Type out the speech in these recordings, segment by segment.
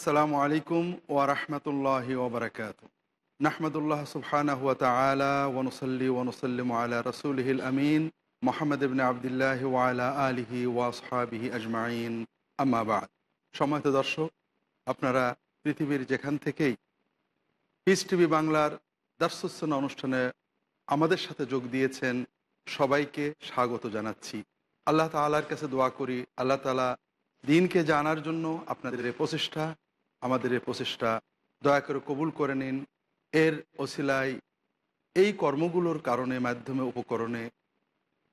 আসসালামু আলাইকুম ওয়ারহমতুল্লাহ ওবরাকাত নাহমদুল্লাহ সুবহানাহ ওয়া তাআলা ওয়ানুসাল্লি ওয়ানুসাল্লিম আলা রাসূলিহিল আমিন। মোহাম্মদ ইবনে আবদুল্লাহ ওয়ালা আলিহি ওয়াসহাবিহি আজমাইন। আম্মা বাদ। সম্মানিত দর্শক, আপনারা পৃথিবীর যেখান থেকেই পিস টিভি বাংলার দার্সুসনা অনুষ্ঠানে আমাদের সাথে যোগ দিয়েছেন, সবাইকে স্বাগত জানাচ্ছি। আল্লাহ তালার কাছে দোয়া করি। আল্লাহ তালা দিনকে জানার জন্য আপনাদের প্রচেষ্টা আমাদের এই প্রচেষ্টা দয়া করে কবুল করে নিন। এর ওসিলায় এই কর্মগুলোর কারণে, মাধ্যমে, উপকরণে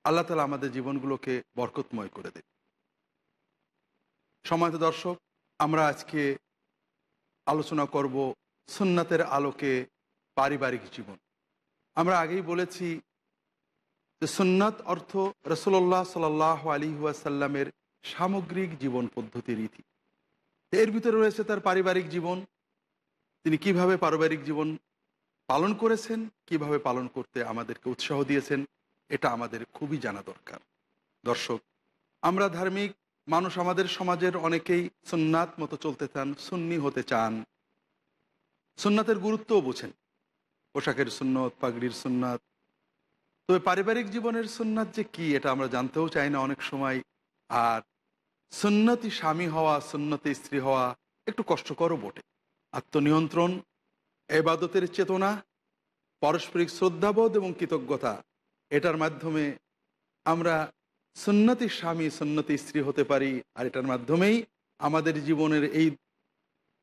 আল্লাহ তালা আমাদের জীবনগুলোকে বরকতময় করে দেন। সময়ত দর্শক, আমরা আজকে আলোচনা করব সুন্নাতের আলোকে পারিবারিক জীবন। আমরা আগেই বলেছি যে সুন্নাত অর্থ রসুল্লাহ সাল আলী ওয়াসাল্লামের সামগ্রিক জীবন পদ্ধতি রীতি এর ভিতরে রয়েছে তার পারিবারিক জীবন। তিনি কীভাবে পারিবারিক জীবন পালন করেছেন, কীভাবে পালন করতে আমাদেরকে উৎসাহ দিয়েছেন, এটা আমাদের খুবই জানা দরকার। দর্শক, আমরা ধার্মিক মানুষ আমাদের সমাজের অনেকেই সুন্নাত মতো চলতে চান, সুন্নি হতে চান। সুন্নাতের গুরুত্বও বোঝেন। পোশাকের সুন্নত, পাগড়ির সুন্নাত। তবে পারিবারিক জীবনের সুন্নাত যে কি, এটা আমরা জানতেও চাই না অনেক সময়। আর সুন্নতি স্বামী হওয়া, সুন্নতি স্ত্রী হওয়া একটু কষ্টকরও বটে। আত্মনিয়ন্ত্রণ, এবাদতের চেতনা, পারস্পরিক শ্রদ্ধাবোধ এবং কৃতজ্ঞতা, এটার মাধ্যমে আমরা সুন্নতি স্বামী, সুন্নতি স্ত্রী হতে পারি আর এটার মাধ্যমেই আমাদের জীবনের এই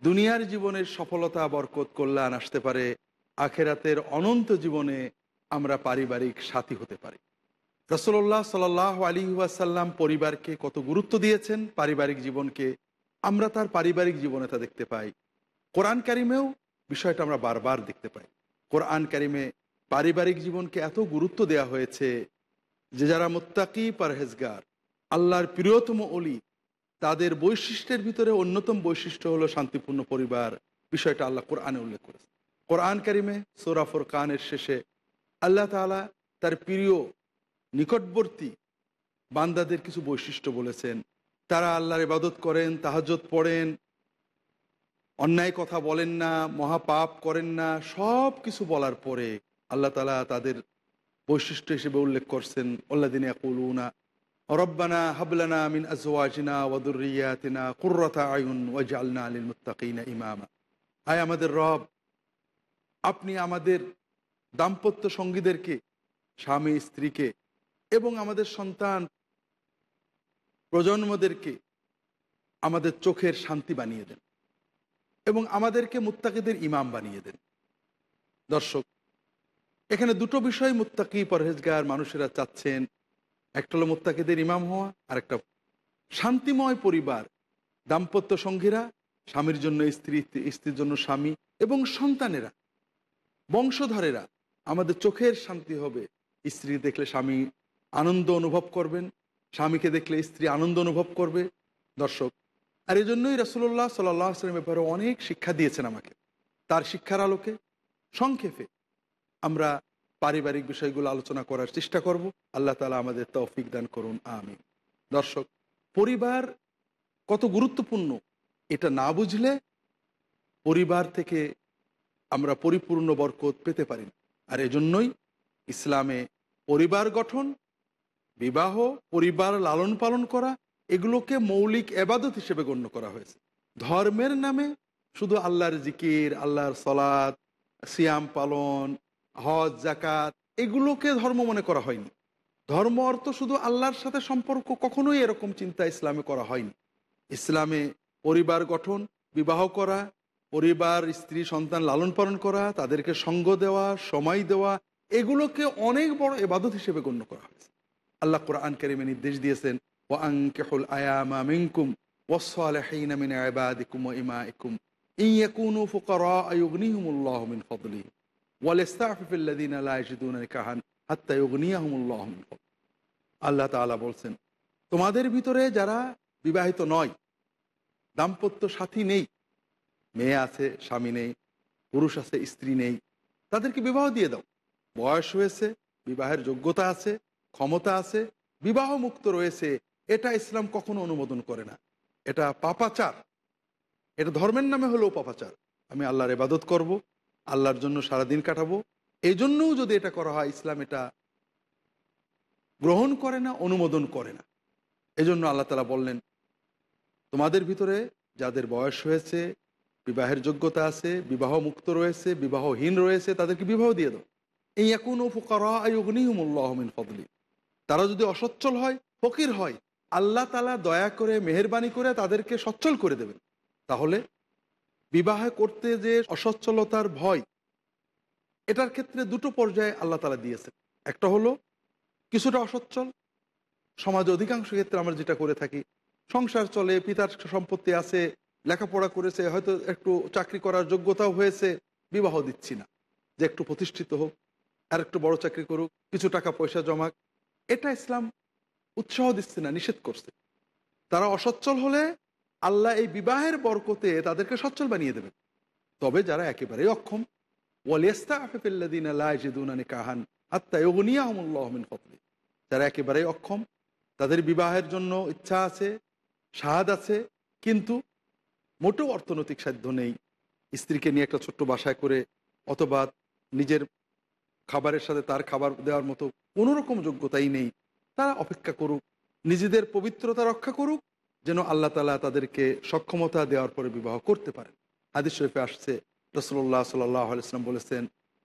দুনিয়ার জীবনের সফলতা, বরকত, কল্যাণ আসতে পারে। আখেরাতের অনন্ত জীবনে আমরা পারিবারিক সাথী হতে পারি। রসল্লাহ সাল আলী ওয়াসাল্লাম পরিবারকে কত গুরুত্ব দিয়েছেন, পারিবারিক জীবনকে আমরা তার পারিবারিক জীবনে তা দেখতে পাই। কোরআন কারিমেও বিষয়টা আমরা বারবার দেখতে পাই। কোরআন কারিমে পারিবারিক জীবনকে এত গুরুত্ব দেয়া হয়েছে যে যারা মোত্তাকি পারহেজগার, আল্লাহর প্রিয়তম অলি তাদের বৈশিষ্ট্যের ভিতরে অন্যতম বৈশিষ্ট্য হলো শান্তিপূর্ণ পরিবার, বিষয়টা আল্লাহ কোরআনে উল্লেখ করেছে কোরআন কারিমে সোরাফর কানের শেষে আল্লাহ তালা তার প্রিয় নিকটবর্তী বান্দাদের কিছু বৈশিষ্ট্য বলেছেন। তারা আল্লাহর ইবাদত করেন তাহাজত পড়েন, অন্যায় কথা বলেন না, মহাপাপ করেন না সব কিছু বলার পরে আল্লাহ তালা তাদের বৈশিষ্ট্য হিসেবে উল্লেখ করছেন দিনে কুলুনা রব্বানা হাবলানা মিন আজওয়াজিনা ওয়াদুরিয়াতিনা কুর্রতা আয়ুন ওয়াজআলনা লিল মুত্তাকিনা ইমামা। আয় আমাদের রব, আপনি আমাদের দাম্পত্য সঙ্গীদেরকে, স্বামী, স্ত্রীকে এবং আমাদের সন্তান প্রজন্মদেরকে আমাদের চোখের শান্তি বানিয়ে দেন এবং আমাদেরকে মুত্তাকিদের ইমাম বানিয়ে দেন। দর্শক, এখানে দুটো বিষয় মুত্তাকি পরহেজগার মানুষেরা চাচ্ছেন। একটা হলো মুত্তাকিদের ইমাম হওয়া, আর একটা শান্তিময় পরিবার, দাম্পত্য সঙ্গীরা, স্বামীর জন্য স্ত্রী, স্ত্রীর জন্য স্বামী এবং সন্তানেরা, বংশধরেরা, আমাদের চোখের শান্তি হবে। স্ত্রী দেখলে স্বামী আনন্দ অনুভব করবেন। স্বামীকে দেখলে স্ত্রী আনন্দ অনুভব করবে। দর্শক, আর এই জন্যই রসুল্লাহ সাল্লাহ আসলামের ব্যাপারে অনেক শিক্ষা দিয়েছেন আমাকে। তার শিক্ষার আলোকে, সংক্ষেপে আমরা পারিবারিক বিষয়গুলো আলোচনা করার চেষ্টা করব। আল্লাহ তালা আমাদের তৌফিক দান করুন আমি দর্শক, পরিবার কত গুরুত্বপূর্ণ এটা না বুঝলে পরিবার থেকে আমরা পরিপূর্ণ বরকত পেতে পারি আর এজন্যই ইসলামে পরিবার গঠন বিবাহ, পরিবার লালন পালন করা, এগুলোকে মৌলিক এবাদত হিসেবে গণ্য করা হয়েছে। ধর্মের নামে শুধু আল্লাহর জিকির, আল্লাহর সলাদ সিয়াম পালন, হজ জাকাত এগুলোকে ধর্ম মনে করা হয়নি। ধর্ম অর্থ শুধু আল্লাহর সাথে সম্পর্ক কখনোই এরকম চিন্তা ইসলামে করা হয়নি। ইসলামে পরিবার গঠন, বিবাহ করা, পরিবার, স্ত্রী, সন্তান লালন পালন করা, তাদেরকে সঙ্গ দেওয়া, সময় দেওয়া, এগুলোকে অনেক বড় এবাদত হিসেবে গণ্য করা হয়েছে। আল্লাহ কোরআন কারিমে নির্দেশ দিয়েছেন ও আংকেহুল আয়ামা মিনকুম মিন মিন মিন বলছেন, তোমাদের ভিতরে যারা বিবাহিত নয়, দাম্পত্য সাথী নেই, মেয়ে আছে, স্বামী নেই, পুরুষ আছে, স্ত্রী নেই, তাদেরকে বিবাহ দিয়ে দাও। বয়স হয়েছে, বিবাহের যোগ্যতা আছে ক্ষমতা আছে বিবাহ মুক্ত রয়েছে, এটা ইসলাম কখনো অনুমোদন করে না। এটা পাপাচার। এটা ধর্মের নামে হলো পাপাচার। আমি আল্লাহর এবাদত করব, আল্লাহর জন্য সারাদিন কাটাবো। এই জন্যও যদি এটা করা হয়, ইসলাম এটা গ্রহণ করে না, অনুমোদন করে না। এজন্য আল্লাহ তালা বললেন, তোমাদের ভিতরে যাদের বয়স হয়েছে, বিবাহের যোগ্যতা আছে বিবাহ মুক্ত রয়েছে, বিবাহহীন রয়েছে, তাদেরকে বিবাহ দিয়ে দাও। এই এখন ও ফোকারা আইগনিহমুল্লাহমিন ফদলি। তারা যদি অসচ্ছল হয়, ফকির হয়, আল্লাহ তালা দয়া করে, মেহরবানি করে তাদেরকে সচ্ছল করে দেবেন। তাহলে বিবাহ করতে যে অসচ্ছলতার ভয়, এটার ক্ষেত্রে দুটো পর্যায়ে আল্লাহ তালা দিয়েছেন। একটা হলো, কিছুটা অসচ্ছল, সমাজ অধিকাংশ ক্ষেত্রে আমরা যেটা করে থাকি, সংসার চলে, পিতার সম্পত্তি আছে, লেখাপড়া করেছে, হয়তো একটু চাকরি করার যোগ্যতাও হয়েছে, বিবাহ দিচ্ছি না। যে একটু প্রতিষ্ঠিত হোক আর একটু বড় চাকরি করুক, কিছু টাকা পয়সা জমাক এটা ইসলাম উৎসাহ দিচ্ছে না, নিষেধ করছে। তারা অসচ্ছল হলে আল্লাহ এই বিবাহের বরকতে তাদেরকে সচ্ছল বানিয়ে দেবেন। তবে যারা একেবারেই অক্ষম ওয়ালিয়াস্তা আফেফিল্লাদিন যারা একেবারেই অক্ষম, তাদের বিবাহের জন্য ইচ্ছা আছে সাহাদ আছে, কিন্তু মোটেও অর্থনৈতিক সাধ্য নেই। স্ত্রীকে নিয়ে একটা ছোট্ট বাসায় করে অথবা নিজের খাবারের সাথে তার খাবার দেওয়ার মতো কোনো রকম যোগ্যতাই নেই। তারা অপেক্ষা করুক, নিজেদের পবিত্রতা রক্ষা করুক, যেন আল্লাহ তালা তাদেরকে সক্ষমতা দেওয়ার পরে বিবাহ করতে পারেন হাদিস শরীফে আসছে রসল্লাহ সাল্লাহ আলাইসলাম বলেছেন,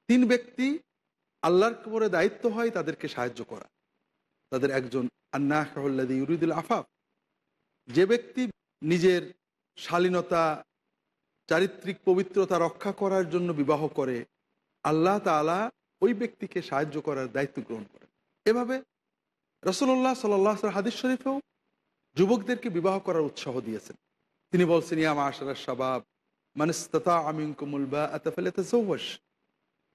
তিন ব্যক্তি আল্লাহর পরে দায়িত্ব হয় তাদেরকে সাহায্য করা। তাদের একজন আন্নাহল্লাদি ইউরিদুল আফাফ। যে ব্যক্তি নিজের শালীনতা, চারিত্রিক পবিত্রতা রক্ষা করার জন্য বিবাহ করে, আল্লাহ তালা ওই ব্যক্তিকে সাহায্য করার দায়িত্ব গ্রহণ করেন এভাবে রসল্লাহ সাল্লাহ হাদিস শরীফেও যুবকদেরকে বিবাহ করার উৎসাহ দিয়েছেন। তিনি বলছেন ইয়াম আশার শাবাব মানস্তা আমিন কুমুল বা আতাফেলে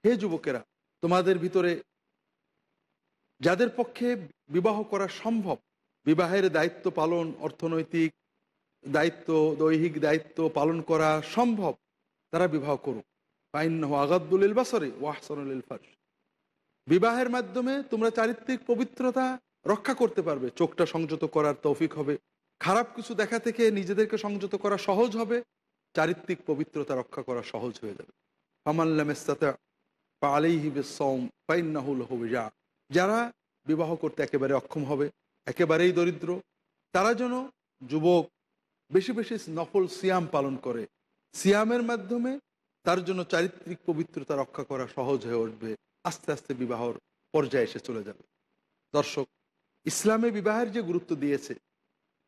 হে যুবকেরা, তোমাদের ভিতরে যাদের পক্ষে বিবাহ করা সম্ভব, বিবাহের দায়িত্ব পালন, অর্থনৈতিক দায়িত্ব, দৈহিক দায়িত্ব পালন করা সম্ভব, তারা বিবাহ করুক। পাইন আগাদুল বাসরে ওয়াহসনুল ফার্স বিবাহের মাধ্যমে তোমরা চারিত্রিক পবিত্রতা রক্ষা করতে পারবে। চোখটা সংযত করার তৌফিক হবে। খারাপ কিছু দেখা থেকে নিজেদেরকে সংযত করা সহজ হবে। চারিত্রিক পবিত্রতা রক্ষা করা সহজ হয়ে যাবে। যারা বিবাহ করতে একেবারে অক্ষম হবে, একেবারেই দরিদ্র, তারা যেন যুবক বেশি বেশি নফল সিয়াম পালন করে। সিয়ামের মাধ্যমে তার জন্য চারিত্রিক পবিত্রতা রক্ষা করা সহজ হয়ে উঠবে। আস্তে আস্তে বিবাহর পর্যায়ে এসে চলে যাবে। দর্শক, ইসলামে বিবাহের যে গুরুত্ব দিয়েছে,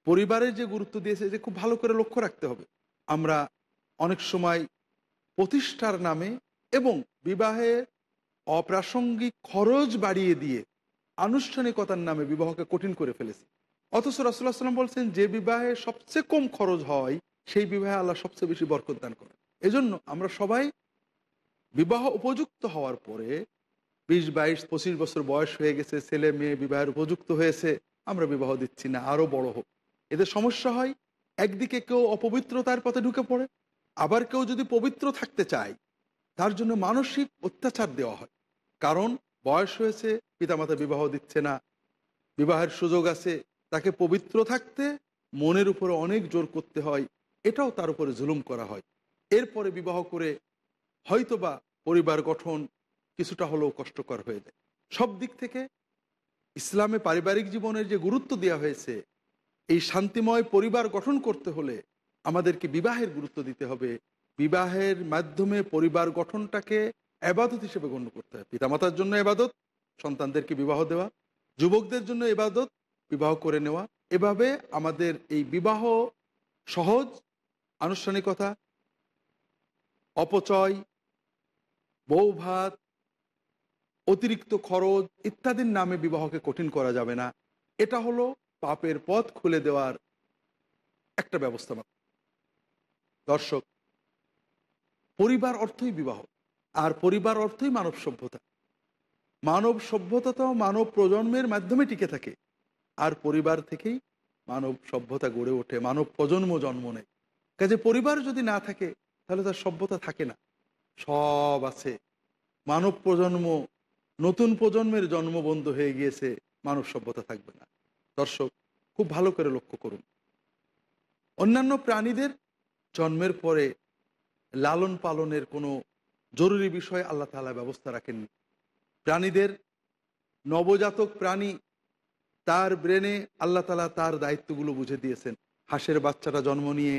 পরিবারের যে গুরুত্ব দিয়েছে যে খুব ভালো করে লক্ষ্য রাখতে হবে। আমরা অনেক সময় প্রতিষ্ঠার নামে এবং বিবাহে অপ্রাসঙ্গিক খরচ বাড়িয়ে দিয়ে আনুষ্ঠানিকতার নামে বিবাহকে কঠিন করে ফেলেছি। অথচ রাসুল্লাহ সাল্লাম বলছেন, যে বিবাহে সবচেয়ে কম খরচ হয়, সেই বিবাহে আল্লাহ সবচেয়ে বেশি বরকত দান করে এজন্য আমরা সবাই বিবাহ উপযুক্ত হওয়ার পরে বিশ, বাইশ, পঁচিশ বছর বয়স হয়ে গেছে, ছেলে মেয়ে বিবাহের উপযুক্ত হয়েছে, আমরা বিবাহ দিচ্ছি না আরও বড় হোক। এদের সমস্যা হয়, একদিকে কেউ অপবিত্রতার পথে ঢুকে পড়ে, আবার কেউ যদি পবিত্র থাকতে চায়, তার জন্য মানসিক অত্যাচার দেওয়া হয়। কারণ বয়স হয়েছে, পিতামাতা বিবাহ দিচ্ছে না, বিবাহের সুযোগ আছে, তাকে পবিত্র থাকতে মনের উপরে অনেক জোর করতে হয়, এটাও তার উপরে জুলুম করা হয়। এরপরে বিবাহ করে হয়তোবা পরিবার গঠন কিছুটা হলেও কষ্টকর হয়ে যায়। সব দিক থেকে ইসলামে পারিবারিক জীবনের যে গুরুত্ব দেওয়া হয়েছে, এই শান্তিময় পরিবার গঠন করতে হলে আমাদেরকে বিবাহের গুরুত্ব দিতে হবে। বিবাহের মাধ্যমে পরিবার গঠনটাকে এবাদত হিসেবে গণ্য করতে হবে পিতামাতার জন্য এবাদত, সন্তানদেরকে বিবাহ দেওয়া, যুবকদের জন্য এবাদত, বিবাহ করে নেওয়া। এভাবে আমাদের এই বিবাহ সহজ, আনুষ্ঠানিকতা, অপচয় বৌভাত অতিরিক্ত খরচ ইত্যাদির নামে বিবাহকে কঠিন করা যাবে না। এটা হলো পাপের পথ খুলে দেওয়ার একটা ব্যবস্থা দর্শক, পরিবার অর্থই বিবাহ, আর পরিবার অর্থই মানব সভ্যতা। মানব সভ্যতা তো মানব প্রজন্মের মাধ্যমে টিকে থাকে, আর পরিবার থেকেই মানব সভ্যতা গড়ে ওঠে, মানব প্রজন্ম জন্ম নেয়। কাজে পরিবার যদি না থাকে, তাহলে তার সভ্যতা থাকে না। সব আছে। মানব প্রজন্ম নতুন প্রজন্মের জন্ম বন্ধ হয়ে গিয়েছে, মানব সভ্যতা থাকবে না। দর্শক, খুব ভালো করে লক্ষ্য করুন। অন্যান্য প্রাণীদের জন্মের পরে লালন পালনের কোনো জরুরি বিষয় আল্লাহ তালা ব্যবস্থা রাখেননি। প্রাণীদের নবজাতক প্রাণী তার ব্রেনে আল্লাহ তালা তার দায়িত্বগুলো বুঝে দিয়েছেন। হাঁসের বাচ্চাটা জন্ম নিয়ে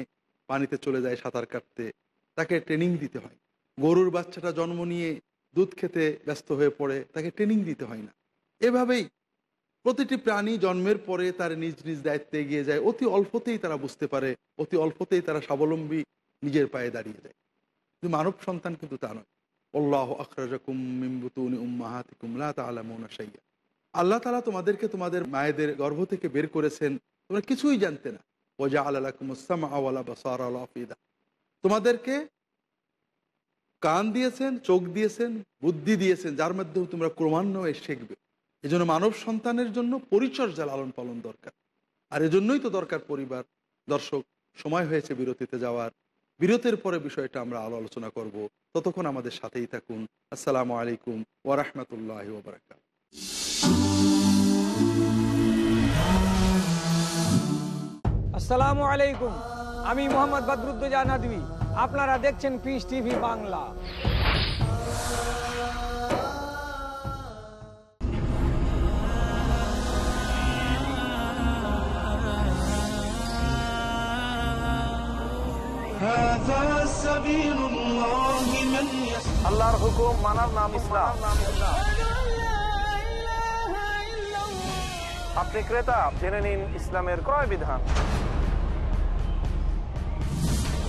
পানিতে চলে যায় সাঁতার কাটতে, তাকে ট্রেনিং দিতে হয়। গরুর বাচ্চাটা জন্ম নিয়ে দুধ খেতে ব্যস্ত হয়ে পড়ে, তাকে ট্রেনিং দিতে হয় না। এভাবেই প্রতিটি প্রাণী জন্মের পরে তার নিজ নিজ দায়িত্বে এগিয়ে যায়। অতি অল্পতেই তারা বুঝতে পারে, অতি অল্পতেই তারা স্বাবলম্বী নিজের পায়ে দাঁড়িয়ে যায়। কিন্তু মানব সন্তান কিন্তু তা নয়। আল্লাহ আখরাজাকুম আল্লাহ তাআলা তোমাদেরকে তোমাদের মায়েদের গর্ভ থেকে বের করেছেন, তোমরা কিছুই জানতে না। ওজা আফিদা তোমাদেরকে কান দিয়েছেন, চোখ দিয়েছেন, বুদ্ধি দিয়েছেন, যার মাধ্যমে তোমরা ক্রমান্বয়ে শিখবে। এজন্য মানব সন্তানের জন্য পরিচর্যা লালন পালন দরকার। আর এজন্যই তো দরকার পরিবার। দর্শক, সময় হয়েছে বিরতিতে যাওয়ার। বিরতির পরে বিষয়টা আমরা আলো আলোচনা করব। ততক্ষণ আমাদের সাথেই থাকুন। আসসালামু আলাইকুম ওরহমতুল্লাহ ওবরাকাত আসসালামু আলাইকুম। আমি মোহাম্মদ বদরুদ্দোজা নদী আপনারা দেখছেন পিস টিভি বাংলা। আল্লাহর হুকুম মানার নাম ইসলাম। আপনি ক্রেতা জেনে নিন ইসলামের ক্রয় বিধান।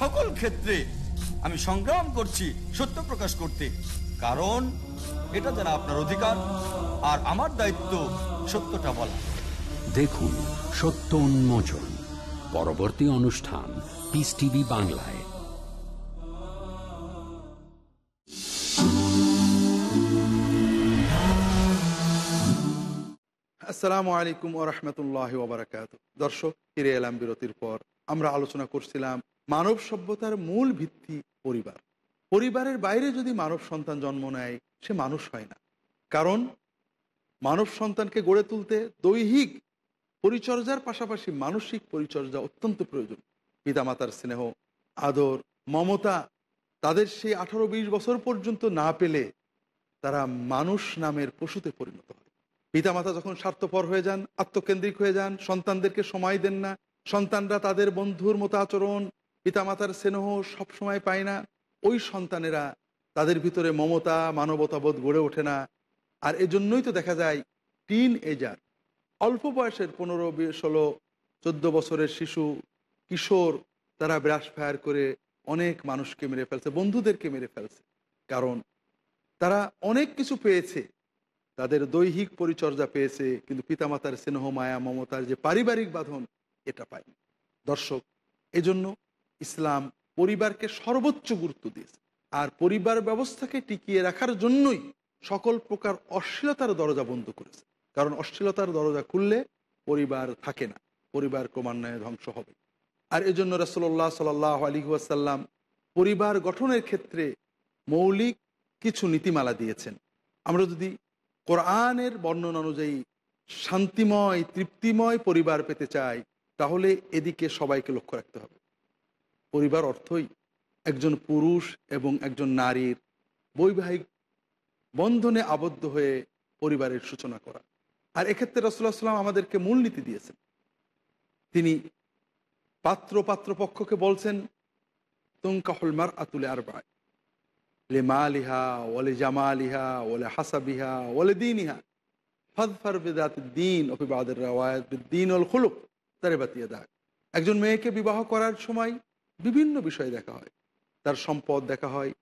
সকল ক্ষেত্রে আমি সংগ্রাম করছি সত্য প্রকাশ করতে। কারণ এটা যেন আপনার অধিকার আর আমার দায়িত্ব সত্যটা বলা। দেখুন সত্য উন্মোচন পরবর্তী অনুষ্ঠান পিস টিভি বাংলায়। আসসালামু আলাইকুম ওরহমতুল্লাহ ওবরাকাত দর্শক ফিরে এলাম বিরতির পর। আমরা আলোচনা করছিলাম মানব সভ্যতার মূল ভিত্তি পরিবার। পরিবারের বাইরে যদি মানব সন্তান জন্ম নেয়, সে মানুষ হয় না। কারণ, মানব সন্তানকে গড়ে তুলতে দৈহিক পরিচর্যার পাশাপাশি মানসিক পরিচর্যা অত্যন্ত প্রয়োজন। পিতামাতার স্নেহ, আদর, মমতা, তাদের সেই আঠারো বিশ বছর পর্যন্ত না পেলে তারা মানুষ নামের পশুতে পরিণত হয়। পিতামাতা যখন স্বার্থপর হয়ে যান, আত্মকেন্দ্রিক হয়ে যান, সন্তানদেরকে সময় দেন না, সন্তানরা তাদের বন্ধুর মতো আচরণ পিতামাতার স্নেহ সবসময় পায় না, ওই সন্তানেরা তাদের ভিতরে মমতা, মানবতাবোধ গড়ে ওঠে না। আর এজন্যই তো দেখা যায় টিন এজার অল্প বয়সের পনেরো ষোলো, চোদ্দ বছরের শিশু, কিশোর, তারা ব্রাশ ফায়ার করে অনেক মানুষকে মেরে ফেলছে, বন্ধুদেরকে মেরে ফেলছে। কারণ তারা অনেক কিছু পেয়েছে, তাদের দৈহিক পরিচর্যা পেয়েছে, কিন্তু পিতামাতার স্নেহ, মায়া, মমতার যে পারিবারিক বাঁধন, এটা পায়নি। দর্শক, এজন্য ইসলাম পরিবারকে সর্বোচ্চ গুরুত্ব দিয়েছে। আর পরিবার ব্যবস্থাকে টিকিয়ে রাখার জন্যই সকল প্রকার অশ্লীলতার দরজা বন্ধ করেছে। কারণ অশ্লীলতার দরজা খুললে পরিবার থাকে না, পরিবার ক্রমান্বয়ে ধ্বংস হবে। আর এজন্য রসল্লাহ সাল আলী ওয়াসাল্লাম পরিবার গঠনের ক্ষেত্রে মৌলিক কিছু নীতিমালা দিয়েছেন। আমরা যদি কোরআনের বর্ণনা অনুযায়ী শান্তিময়, তৃপ্তিময় পরিবার পেতে চাই, তাহলে এদিকে সবাইকে লক্ষ্য রাখতে হবে। পরিবার অর্থই একজন পুরুষ এবং একজন নারীর বৈবাহিক বন্ধনে আবদ্ধ হয়ে পরিবারের সূচনা করা। আর এক্ষেত্রে রসুল্লাহ সাল্লাম আমাদেরকে মূলনীতি দিয়েছেন। তিনি পাত্র পাত্রপক্ষকে বলছেন তুঙ্কাহুল মার আতুলে আর বায় লে মা লিহা ওলে জামালিহা ওলে হাসাবিহা ওলে দিনিহা। ফদফার বেদাত দিন অফিবাদের রাওয়ায়ত দিন অল খুলুক তারে বাতিয়ে দাগ একজন মেয়েকে বিবাহ করার সময় বিভিন্ন বিষয় দেখা হয়। তার সম্পদ দেখা হয়,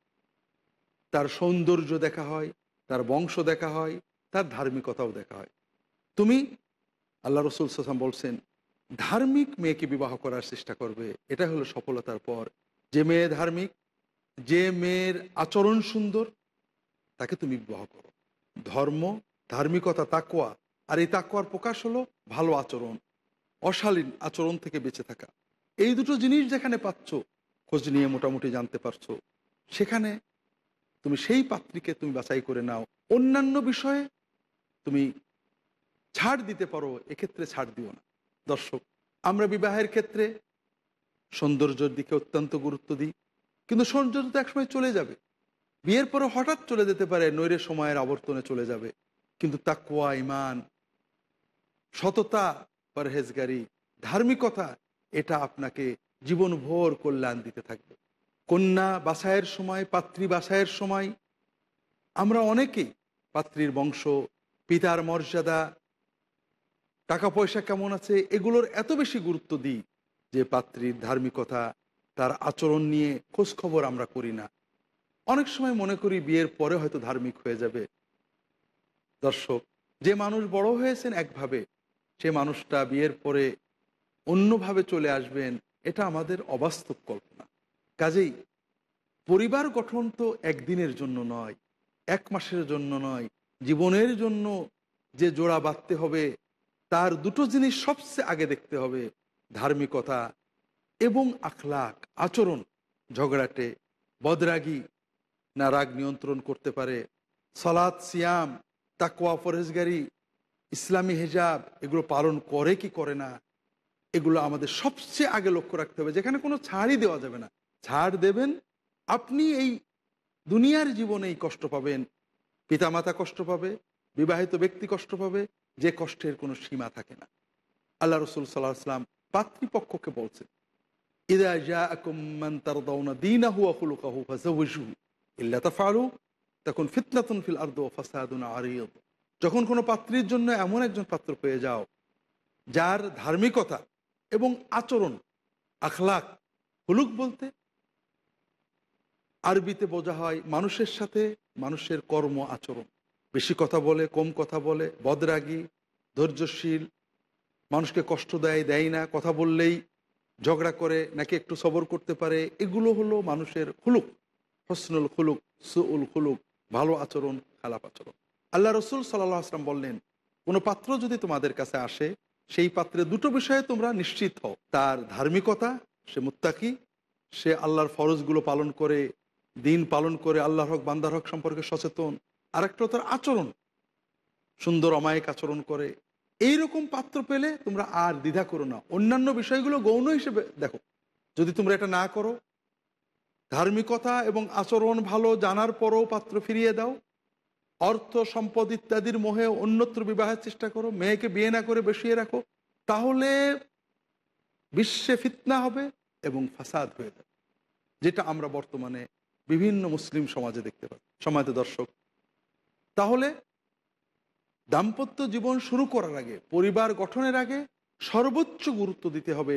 তার সৌন্দর্য দেখা হয়, তার বংশ দেখা হয়, তার ধার্মিকতাও দেখা হয়। তুমি, আল্লাহ রসুল সাসাম বলছেন, ধার্মিক মেয়েকে বিবাহ করার চেষ্টা করবে। এটা হলো সফলতার পর। যে মেয়ে ধার্মিক, যে মেয়ের আচরণ সুন্দর, তাকে তুমি বিবাহ করো। ধর্ম, ধার্মিকতা তাকুয়া আর এই তাকুয়ার প্রকাশ হলো ভালো আচরণ, অশালীন আচরণ থেকে বেঁচে থাকা। এই দুটো জিনিস যেখানে পাচ্ছ, খোঁজ নিয়ে মোটামুটি জানতে পারছ। সেখানে তুমি সেই পাত্রীকে তুমি বাছাই করে নাও। অন্যান্য বিষয়ে তুমি ছাড় দিতে পারো, এক্ষেত্রে ছাড় দিও না। দর্শক, আমরা বিবাহের ক্ষেত্রে সৌন্দর্যের দিকে অত্যন্ত গুরুত্ব দিই। কিন্তু সৌন্দর্য তো একসময় চলে যাবে। বিয়ের পরে হঠাৎ চলে যেতে পারে, নৈরে সময়ের আবর্তনে চলে যাবে। কিন্তু তাকুয়া ইমান সততা, পরহেজগারি, ধার্মিকতা এটা আপনাকে জীবনভর কল্যাণ দিতে থাকবে। কন্যা বাসায়ের সময়, পাত্রী বাসায়ের সময়, আমরা অনেকেই পাত্রীর বংশ, পিতার মর্যাদা টাকা পয়সা কেমন আছে, এগুলোর এত বেশি গুরুত্ব দিই যে পাত্রীর ধার্মিকতা, তার আচরণ নিয়ে খোঁজখবর আমরা করি না। অনেক সময় মনে করি বিয়ের পরে হয়তো ধার্মিক হয়ে যাবে। দর্শক, যে মানুষ বড় হয়েছেন একভাবে, সে মানুষটা বিয়ের পরে অন্যভাবে চলে আসবেন, এটা আমাদের অবাস্তব কল্পনা। কাজেই পরিবার গঠন তো একদিনের জন্য নয়, এক মাসের জন্য নয়, জীবনের জন্য যে জোড়া বাঁধতে হবে, তার দুটো জিনিস সবচেয়ে আগে দেখতে হবে, ধার্মিকতা এবং আখলাক আচরণ। ঝগড়াটে, বদরাগী, না রাগ নিয়ন্ত্রণ করতে পারে সলাদ সিয়াম তাকুয়া ফরেজগারি ইসলামী হেজাব, এগুলো পালন করে কি করে না এগুলো আমাদের সবচেয়ে আগে লক্ষ্য রাখতে হবে, যেখানে কোনো ছাড়ই দেওয়া যাবে না। ছাড় দেবেন, আপনি এই দুনিয়ার জীবনেই কষ্ট পাবেন। পিতামাতা কষ্ট পাবে, বিবাহিত ব্যক্তি কষ্ট পাবে, যে কষ্টের কোনো সীমা থাকে না। আল্লাহ রসুল সাল্লাহ আসলাম পাতৃপক্ষকে বলছেন তখন ফিতনাতুন ফিল আর্দ ফাসাদুন আরিয়দ যখন কোনো পাত্রীর জন্য এমন একজন পাত্র পেয়ে যাও, যার ধার্মিকতা এবং আচরণ, আখলাক, হুলুক বলতে। আরবিতে বোঝা হয় মানুষের সাথে মানুষের কর্ম আচরণ। বেশি কথা বলে, কম কথা বলে, বদরাগী, ধৈর্যশীল, মানুষকে কষ্ট দেয় দেয় না, কথা বললেই ঝগড়া করে, নাকি একটু সবর করতে পারে, এগুলো হলো মানুষের হুলুক, হসনুল খুলুক সুউল খুলুক ভালো আচরণ, খারাপ আচরণ। আল্লাহ রসুল সাল্লাহ আসলাম বললেন, কোনো পাত্র যদি তোমাদের কাছে আসে সেই পাত্রে দুটো বিষয়ে তোমরা নিশ্চিত হও। তার ধার্মিকতা, সে মুত্তাকি, সে আল্লাহর ফরজগুলো পালন করে, দিন পালন করে আল্লাহ হক, বান্দার হক সম্পর্কে সচেতন। আরেকটা তার আচরণ, সুন্দর, অমায়িক আচরণ করে। এই রকম পাত্র পেলে তোমরা আর দ্বিধা করো না। অন্যান্য বিষয়গুলো গৌণ হিসেবে দেখো। যদি তোমরা এটা না করো, ধার্মিকতা এবং আচরণ ভালো জানার পরও পাত্র ফিরিয়ে দাও। অর্থ, সম্পদ ইত্যাদির মোহে অন্যত্র বিবাহের চেষ্টা করো, মেয়েকে বিয়ে না করে বসিয়ে রাখো, তাহলে বিশ্বে ফিতনা হবে এবং ফাসাদ হয়ে যাবে, যেটা আমরা বর্তমানে বিভিন্ন মুসলিম সমাজে দেখতে পাই সমাজে দর্শক। তাহলে দাম্পত্য জীবন শুরু করার আগে, পরিবার গঠনের আগে সর্বোচ্চ গুরুত্ব দিতে হবে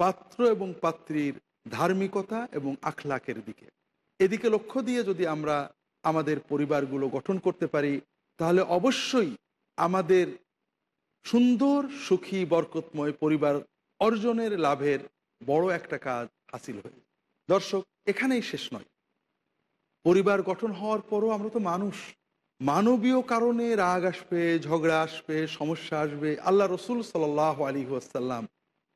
পাত্র এবং পাত্রীর ধার্মিকতা এবং আখলাকের দিকে। এদিকে লক্ষ্য দিয়ে যদি আমরা আমাদের পরিবারগুলো গঠন করতে পারি, তাহলে অবশ্যই আমাদের সুন্দর, সুখী, বরকতময় পরিবার অর্জনের লাভের বড় একটা কাজ হাসিল হয়ে দর্শক, এখানেই শেষ নয়। পরিবার গঠন হওয়ার পরও আমরা তো মানুষ। মানবীয় কারণে রাগ আসবে, ঝগড়া আসবে, সমস্যা আসবে। আল্লাহ রসুল সাল আলী আসাল্লাম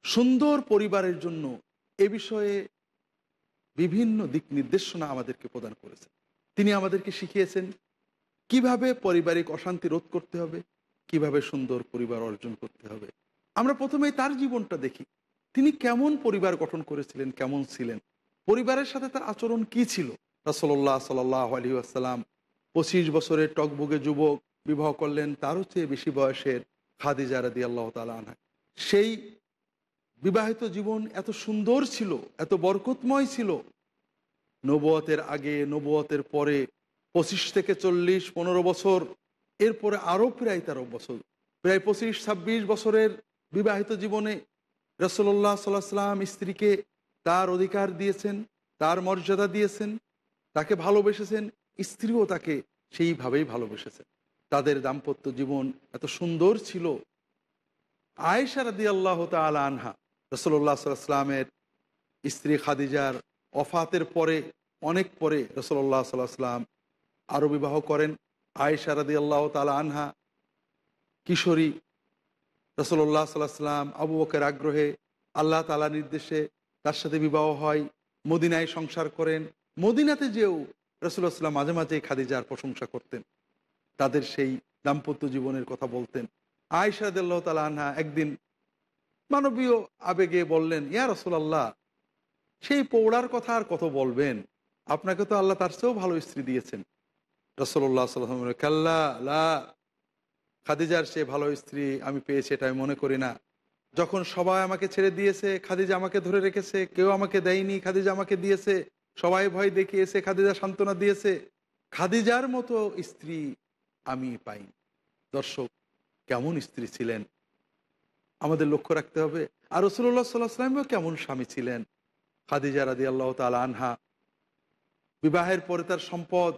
সুন্দর পরিবারের জন্য এ বিষয়ে বিভিন্ন দিক নির্দেশনা আমাদেরকে প্রদান করেছেন। তিনি আমাদেরকে শিখিয়েছেন কীভাবে পারিবারিক অশান্তি রোধ করতে হবে, কীভাবে সুন্দর পরিবার অর্জন করতে হবে। আমরা প্রথমেই তার জীবনটা দেখি। তিনি কেমন পরিবার গঠন করেছিলেন, কেমন ছিলেন, পরিবারের সাথে তার আচরণ কি ছিল? রাসল্লাহ সাল্লাহ আলী আসসালাম পঁচিশ বছরের টকবুগে যুবক বিবাহ করলেন, তারও চেয়ে বেশি বয়সের খাদিজা রাদি আল্লাহ তালা সেই বিবাহিত জীবন এত সুন্দর ছিল, এত বরকতময় ছিল নবুয়তের আগে, নবুয়তের পরে, পঁচিশ থেকে চল্লিশ, পনেরো বছর, এরপরে আরও প্রায় তেরো বছর, প্রায় পঁচিশ, ছাব্বিশ বছরের বিবাহিত জীবনে রসল্লাহ সাল্লাহ সাল্লাম স্ত্রীকে তার অধিকার দিয়েছেন, তার মর্যাদা দিয়েছেন, তাকে ভালোবেসেছেন, স্ত্রীও তাকে সেইভাবেই ভালোবেসেছেন। তাদের দাম্পত্য জীবন এত সুন্দর ছিল। আয়েশা আল্লাহ তাল আনহা রসল্লাহ সাল্লামের স্ত্রী খাদিজার অফাতের পরে, অনেক পরে রসল্লাহ সাল্লাহ সাল্লাম আরও বিবাহ করেন। আয়েশা রাদি আল্লাহ তালা আনহা, কিশোরী রসল্লাহ সাল্লাহ সাল্লাম আবু বকের আগ্রহে আল্লাহ তালা নির্দেশে তার সাথে বিবাহ হয়, মদিনায় সংসার করেন। মদিনাতে যেও রসুল্লাহ সাল্লাম মাঝে মাঝে খাদিজার প্রশংসা করতেন, তাদের সেই দাম্পত্য জীবনের কথা বলতেন। আয়সাদুল্লাহ তালা আনহা একদিন মানবীয় আবেগে বললেন, ইয়া রসুলাল্লাহ সেই পৌড়ার কথা আর কত বলবেন? আপনাকে তো আল্লাহ তার চেয়েও ভালো স্ত্রী দিয়েছেন। রসল্লাহ সাল্লাম কাল্লা, লা, খাদিজার সে ভালো স্ত্রী আমি পেয়েছি, এটা আমি মনে করি না। যখন সবাই আমাকে ছেড়ে দিয়েছে, খাদিজা আমাকে ধরে রেখেছে, কেউ আমাকে দেয়নি, খাদিজা আমাকে দিয়েছে, সবাই ভয় দেখিয়েছে, খাদিজা সান্ত্বনা দিয়েছে, খাদিজার মতো স্ত্রী আমি পাই দর্শক, কেমন স্ত্রী ছিলেন? আমাদের লক্ষ্য রাখতে হবে, আর রসুল্লাহ সাল্লাহ সাল্লামও কেমন স্বামী ছিলেন? খাদিজা রাদি আল্লাহ তাল আনহা বিবাহের পরে তার সম্পদ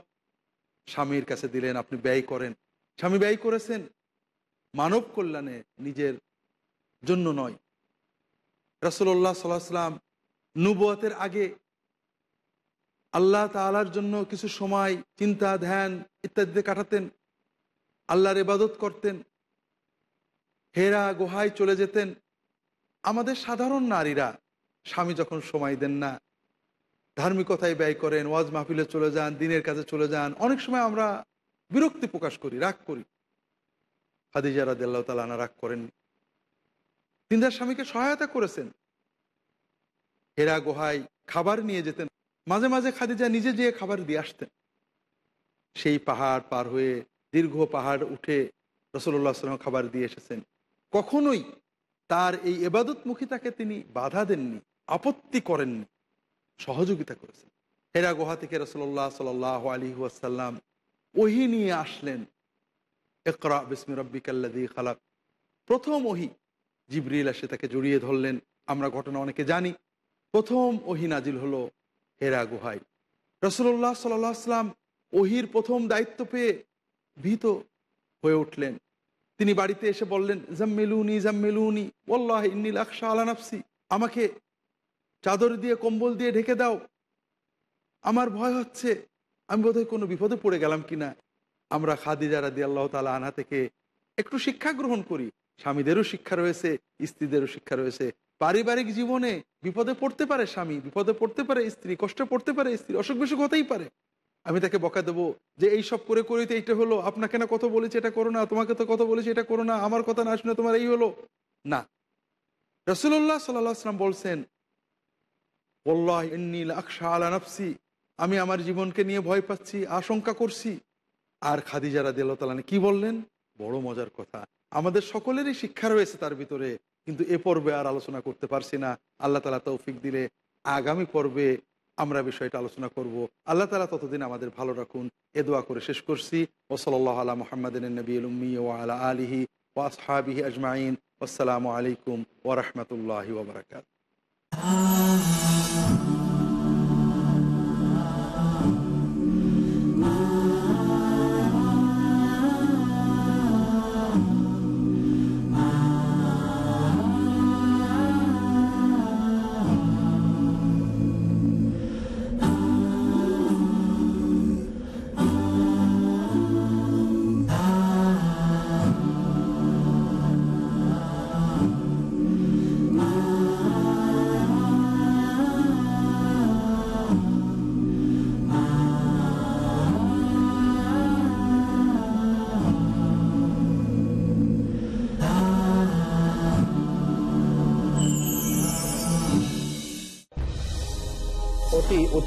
স্বামীর কাছে দিলেন, আপনি ব্যয় করেন। স্বামী ব্যয় করেছেন, মানব কল্যাণে নিজের জন্য নয়। রসল্লাহ সাল্লাহ সাল্লাম নুবতের আগে আল্লাহ তালার জন্য কিছু সময় চিন্তা, ধ্যান ইত্যাদিতে কাটাতেন, আল্লাহর ইবাদত করতেন, হেরা গুহায় চলে যেতেন। আমাদের সাধারণ নারীরা স্বামী যখন সময় দেন না, ধার্মিকতায় ব্যয় করেন, ওয়াজ মাহফিলে চলে যান, দিনের কাছে চলে যান, অনেক সময় আমরা বিরক্তি প্রকাশ করি, রাগ করি। হাদিজা রাদিল্লাহ তালানা রাগ করেন তিনি তার স্বামীকে সহায়তা করেছেন। হেরা গুহায় খাবার নিয়ে যেতেন। মাঝে মাঝে খাদিজা নিজে যেয়ে খাবার দিয়ে আসতেন। সেই পাহাড় পার হয়ে দীর্ঘ পাহাড় উঠে রসল্লাহ সাল্লাম খাবার দিয়ে এসেছেন। কখনোই তার এই এবাদতমুখিতাকে তিনি বাধা দেননি। আপত্তি করেননি সহযোগিতা করেছেন। হেরা গুহা থেকে রসল্লাহ সাল আলী ওয়াসাল্লাম ওহি নিয়ে আসলেন একরা বিসমি রব্বিকাল্লাদি খালাক। প্রথম ওহি, জিবরিল এসে তাকে জড়িয়ে ধরলেন। আমরা ঘটনা অনেকে জানি। প্রথম ওহি নাজিল হলো হেরা গুহায়। রসল্লাহ সাল্লাম ওহির প্রথম দায়িত্ব পেয়ে ভীত হয়ে উঠলেন। তিনি বাড়িতে এসে বললেন, জাম্মেলুনি জাম্মেলুনি ওল্লাহ ইন্নিল আকশা আলানাফসি আমাকে চাদর দিয়ে কম্বল দিয়ে ঢেকে দাও। আমার ভয় হচ্ছে, আমি বোধহয় কোনো বিপদে পড়ে গেলাম কিনা। আমরা খাদি খাদিজা রাদি আল্লাহ তালা আনা থেকে একটু শিক্ষা গ্রহণ করি। স্বামীদেরও শিক্ষা রয়েছে, স্ত্রীদেরও শিক্ষা রয়েছে। পারিবারিক জীবনে বিপদে পড়তে পারে স্বামী, বিপদে পড়তে পারে স্ত্রী, কষ্টে পড়তে পারে স্ত্রী, অসুখ বিসুখ হতেই পারে। আমি তাকে বকা দেবো যে, এই সব করে করিতে এইটা হলো। আপনাকে না কত বলেছি, এটা করো না। তোমাকে তো কত বলেছি, এটা করো না। আমার কথা না শুনে তোমার এই হলো। না। রসুল্লাহ সাল্লাহ আসলাম বলছেন নফসি, আমি আমার জীবনকে নিয়ে ভয় পাচ্ছি, আশঙ্কা করছি। আর খাদিজারা দেলতালানি কি বললেন? বড় মজার কথা, আমাদের সকলেরই শিক্ষা রয়েছে তার ভিতরে, কিন্তু এ পর্বে আর আলোচনা করতে পারছি না। আল্লাহ তালা তৌফিক দিলে আগামী পর্বে আমরা বিষয়টা আলোচনা করব। আল্লাহ তালা ততদিন আমাদের ভালো রাখুন। এ দোয়া করে শেষ করছি। ওসলাল্লাহ আলা মোহাম্মদিন নবী উম্মি ও আলা আলিহি ও আসহাবিহি আজমাইন। আসসালামু আলাইকুম ওরহমতুল্লাহি ওবরাকাত